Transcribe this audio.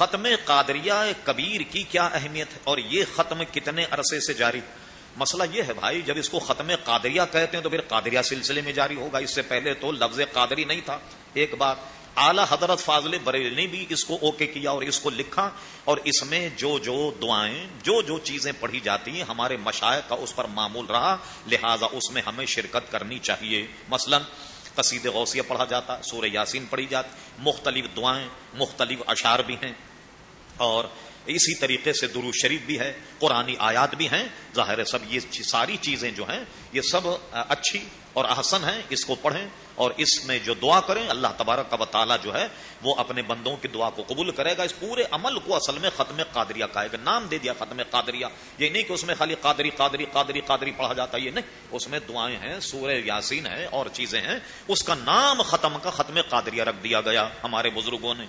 ختم قادریہ کبیر کی کیا اہمیت ہے؟ اور یہ ختم کتنے عرصے سے جاری؟ مسئلہ یہ ہے بھائی، جب اس کو ختم قادریہ کہتے ہیں تو پھر قادریہ سلسلے میں جاری ہوگا۔ اس سے پہلے تو لفظ قادری نہیں تھا۔ ایک بات اعلی حضرت فاضل بریل نے بھی اس کو اوکے کیا اور اس کو لکھا۔ اور اس میں جو جو دعائیں، جو جو چیزیں پڑھی جاتی ہیں، ہمارے مشاعر کا اس پر معمول رہا۔ لہذا اس میں ہمیں شرکت کرنی چاہیے۔ مثلا قصید غوثیہ پڑھا جاتا، سورہ یاسین پڑھی جاتی۔ مختلف دعائیں، مختلف اشعار بھی ہیں۔ اور اسی طریقے سے درو شریف بھی ہے قرآن آیات بھی ہیں۔ ظاہر ہے سب یہ ساری چیزیں جو ہیں، یہ سب اچھی اور احسن ہیں، اس کو پڑھیں اور اس میں جو دعا کریں، اللہ تبارک کا تعالیٰ جو ہے، وہ اپنے بندوں کی دعا کو قبول کرے گا۔ اس پورے عمل کو اصل میں ختم قادریہ کہے گا نام دے دیا ختم قادریہ۔ یہ نہیں کہ اس میں خالی قادری قادری قادری قادری پڑھا جاتا یہ نہیں۔ اس میں دعائیں ہیں، سورہ یاسین ہیں اور چیزیں ہیں۔ اس کا نام ختم کا ختم قادریہ رکھ دیا گیا ہمارے بزرگوں نے۔